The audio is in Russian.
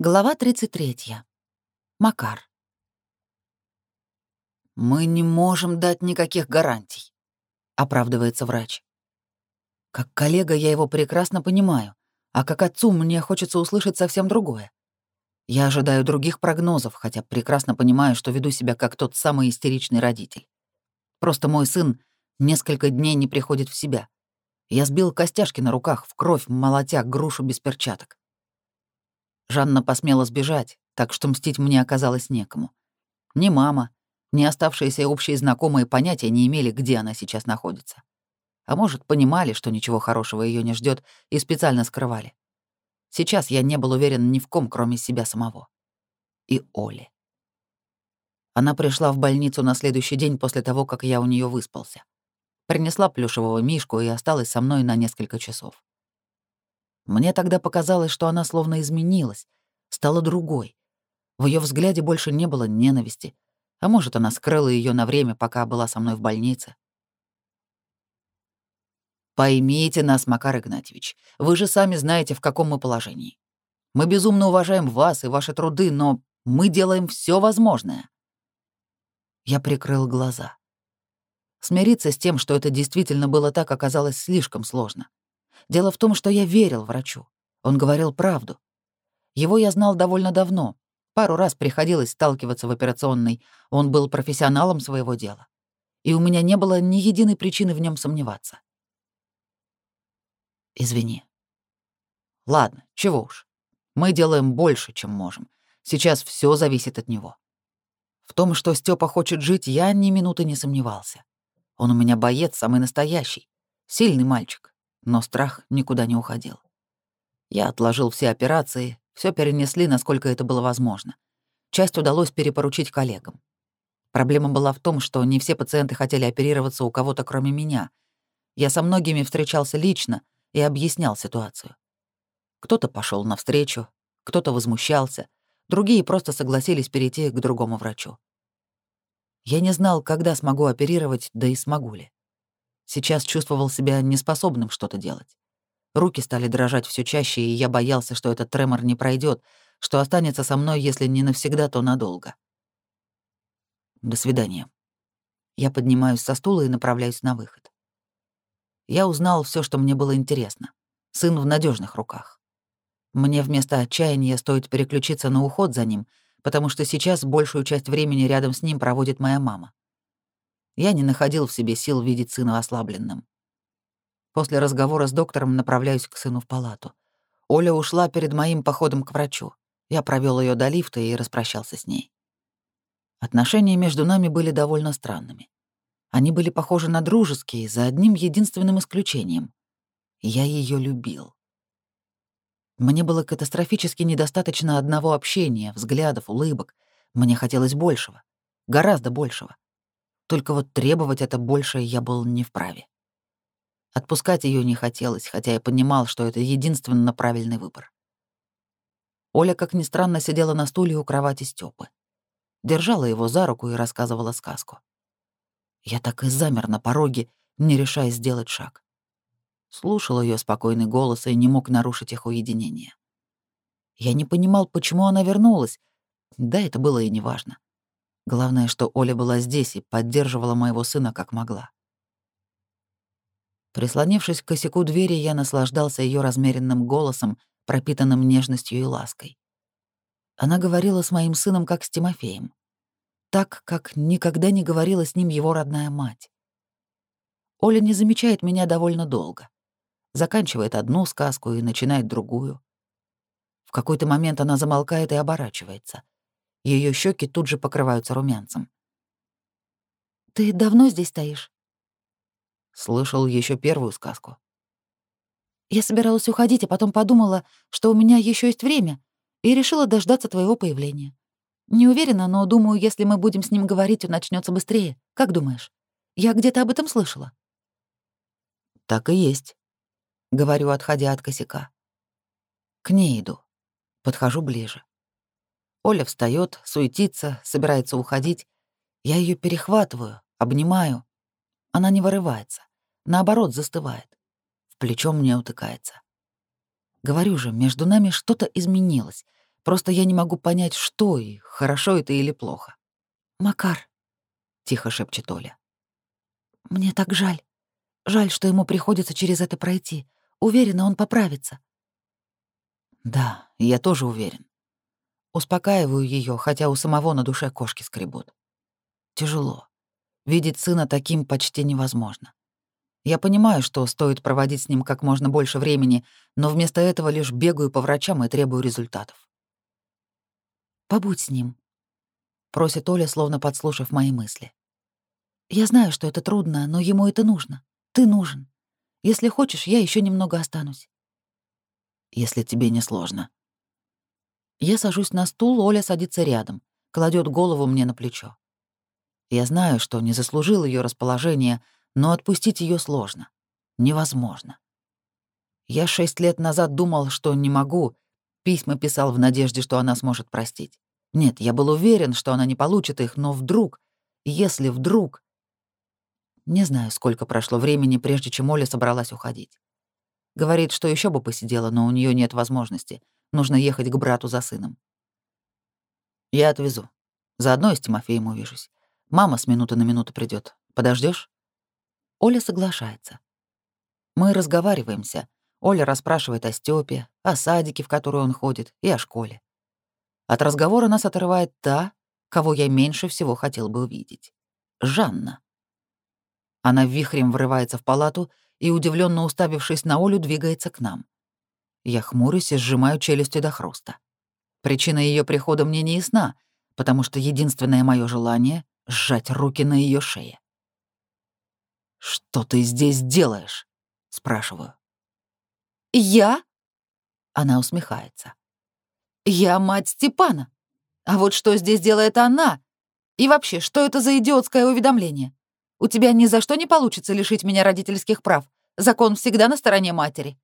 Глава 33. Макар. «Мы не можем дать никаких гарантий», — оправдывается врач. Как коллега я его прекрасно понимаю, а как отцу мне хочется услышать совсем другое. Я ожидаю других прогнозов, хотя прекрасно понимаю, что веду себя как тот самый истеричный родитель. Просто мой сын несколько дней не приходит в себя. Я сбил костяшки на руках, в кровь молотя грушу без перчаток. Жанна посмела сбежать, так что мстить мне оказалось некому. Ни мама, ни оставшиеся общие знакомые понятия не имели, где она сейчас находится. А может, понимали, что ничего хорошего ее не ждет, и специально скрывали. Сейчас я не был уверен ни в ком, кроме себя самого. И Оли. Она пришла в больницу на следующий день после того, как я у нее выспался. Принесла плюшевого мишку и осталась со мной на несколько часов. Мне тогда показалось, что она словно изменилась, стала другой. В ее взгляде больше не было ненависти, а может, она скрыла ее на время, пока была со мной в больнице. Поймите нас, Макар Игнатьевич, вы же сами знаете, в каком мы положении. Мы безумно уважаем вас и ваши труды, но мы делаем все возможное. Я прикрыл глаза. Смириться с тем, что это действительно было так, оказалось слишком сложно. Дело в том, что я верил врачу. Он говорил правду. Его я знал довольно давно. Пару раз приходилось сталкиваться в операционной. Он был профессионалом своего дела. И у меня не было ни единой причины в нем сомневаться. Извини. Ладно, чего уж. Мы делаем больше, чем можем. Сейчас все зависит от него. В том, что Степа хочет жить, я ни минуты не сомневался. Он у меня боец, самый настоящий. Сильный мальчик но страх никуда не уходил. Я отложил все операции, все перенесли, насколько это было возможно. Часть удалось перепоручить коллегам. Проблема была в том, что не все пациенты хотели оперироваться у кого-то, кроме меня. Я со многими встречался лично и объяснял ситуацию. Кто-то пошел навстречу, кто-то возмущался, другие просто согласились перейти к другому врачу. Я не знал, когда смогу оперировать, да и смогу ли. Сейчас чувствовал себя неспособным что-то делать. Руки стали дрожать все чаще, и я боялся, что этот тремор не пройдет, что останется со мной, если не навсегда, то надолго. До свидания. Я поднимаюсь со стула и направляюсь на выход. Я узнал все, что мне было интересно. Сын в надежных руках. Мне вместо отчаяния стоит переключиться на уход за ним, потому что сейчас большую часть времени рядом с ним проводит моя мама. Я не находил в себе сил видеть сына ослабленным. После разговора с доктором направляюсь к сыну в палату. Оля ушла перед моим походом к врачу. Я провел ее до лифта и распрощался с ней. Отношения между нами были довольно странными. Они были похожи на дружеские, за одним единственным исключением. Я ее любил. Мне было катастрофически недостаточно одного общения, взглядов, улыбок. Мне хотелось большего. Гораздо большего. Только вот требовать это больше я был не вправе. Отпускать ее не хотелось, хотя я понимал, что это единственно правильный выбор. Оля, как ни странно, сидела на стуле у кровати Стёпы. Держала его за руку и рассказывала сказку. Я так и замер на пороге, не решаясь сделать шаг. Слушал ее спокойный голос и не мог нарушить их уединение. Я не понимал, почему она вернулась, да это было и неважно. Главное, что Оля была здесь и поддерживала моего сына как могла. Прислонившись к косяку двери, я наслаждался ее размеренным голосом, пропитанным нежностью и лаской. Она говорила с моим сыном как с Тимофеем. Так, как никогда не говорила с ним его родная мать. Оля не замечает меня довольно долго. Заканчивает одну сказку и начинает другую. В какой-то момент она замолкает и оборачивается — ее щеки тут же покрываются румянцем. «Ты давно здесь стоишь?» Слышал еще первую сказку. Я собиралась уходить, а потом подумала, что у меня еще есть время, и решила дождаться твоего появления. Не уверена, но думаю, если мы будем с ним говорить, он начнется быстрее. Как думаешь? Я где-то об этом слышала. Так и есть, говорю, отходя от косяка. К ней иду. Подхожу ближе. Оля встает, суетится, собирается уходить. Я ее перехватываю, обнимаю. Она не вырывается, наоборот, застывает. В плечо мне утыкается. Говорю же, между нами что-то изменилось, Просто я не могу понять, что и хорошо это или плохо. «Макар», — тихо шепчет Оля. «Мне так жаль. Жаль, что ему приходится через это пройти. Уверена, он поправится». «Да, я тоже уверен. Успокаиваю ее, хотя у самого на душе кошки скребут. Тяжело. Видеть сына таким почти невозможно. Я понимаю, что стоит проводить с ним как можно больше времени, но вместо этого лишь бегаю по врачам и требую результатов. «Побудь с ним», — просит Оля, словно подслушав мои мысли. «Я знаю, что это трудно, но ему это нужно. Ты нужен. Если хочешь, я еще немного останусь». «Если тебе не сложно». Я сажусь на стул, Оля садится рядом, кладет голову мне на плечо. Я знаю, что не заслужил ее расположение, но отпустить ее сложно. Невозможно. Я шесть лет назад думал, что не могу, письма писал в надежде, что она сможет простить. Нет, я был уверен, что она не получит их, но вдруг, если вдруг... Не знаю, сколько прошло времени, прежде чем Оля собралась уходить. Говорит, что еще бы посидела, но у нее нет возможности. Нужно ехать к брату за сыном. Я отвезу. Заодно и с Тимофеем увижусь. Мама с минуты на минуту придет. Подождешь? Оля соглашается. Мы разговариваемся. Оля расспрашивает о Стёпе, о садике, в который он ходит, и о школе. От разговора нас отрывает та, кого я меньше всего хотел бы увидеть. Жанна. Она вихрем врывается в палату и, удивленно уставившись на Олю, двигается к нам. Я хмурюсь и сжимаю челюсти до хруста. Причина ее прихода мне не ясна, потому что единственное мое желание — сжать руки на ее шее. «Что ты здесь делаешь?» — спрашиваю. «Я?» — она усмехается. «Я мать Степана. А вот что здесь делает она? И вообще, что это за идиотское уведомление? У тебя ни за что не получится лишить меня родительских прав. Закон всегда на стороне матери».